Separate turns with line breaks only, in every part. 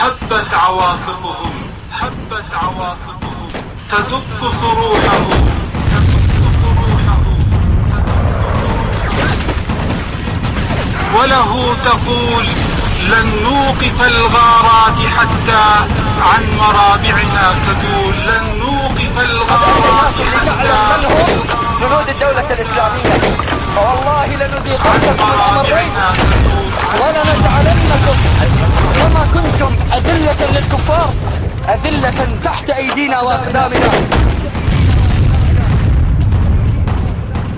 هبت عواصفهم هبت عواصفهم. تدق صروحه تدق صروحه وله تقول لن نوقف الغارات حتى عن مرابعنا تزول. لن نوقف الغارات حتى
جنود الدولة الإسلامية. فوالله لنذيقنكم الأمرين ولنجعلنكم كما كنتم أذلة للكفار أذلة تحت أيدينا وأقدامنا.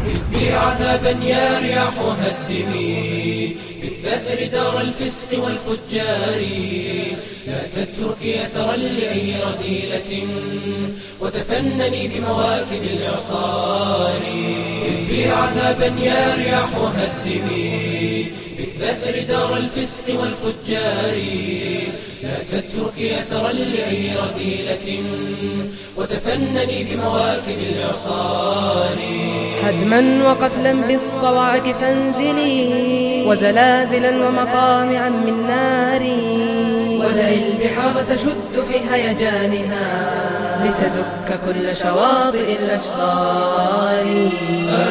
هبي عذابا يا رياح هدمي بالثأر دار الفسق والفجار. لا تتركي أثرا لأي رذيلة وتفنني بمواكب الإعصار هبي عذابا يا رياح هدمي. بالثأر دار الفسق والفجار. لا تتركي أثرا لأي رذيلة وتفنني بمواكب الإعصار
هدما وقتلا بالصواعق فانزلي. وزلازلا ومقامعا من نار. ودعي البحار تشد في هيجانها لتدك كل شواطئ الأشرار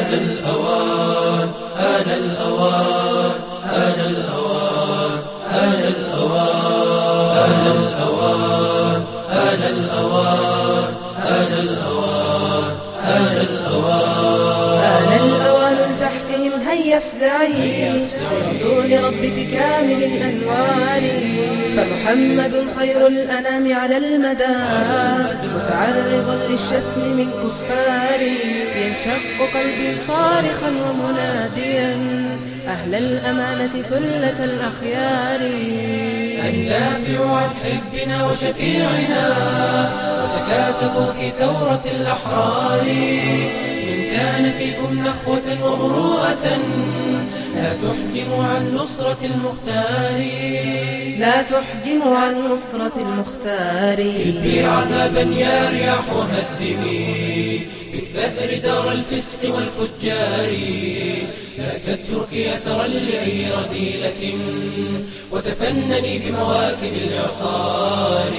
آن الأوان آن الأوان آن الأوان آن الأوان آن الأوان آن الأوان آن الأوان آن الأوان
هيا افزعي لرسول ربك كامل الأنوار. فمحمد خير الأنام على المدى متعرض للشتم من كفار. ينشق قلبي صارخا ومناديا. أهل الأمانة ثلة الأخيار.
الدافع عن حبنا وشفيعنا. وتكاتفوا في ثورة الأحرار. إن كان فيكم نخوة ومروءة لا تحجموا عن نصرة المختار.
لا تحجم عن نصرة المختار.
هبي عذابا يا رياح هدمي بالثأر دار الفسق والفجار. لا تتركي أثرا لأي رذيلة. وتفنني بمواكب الإعصار.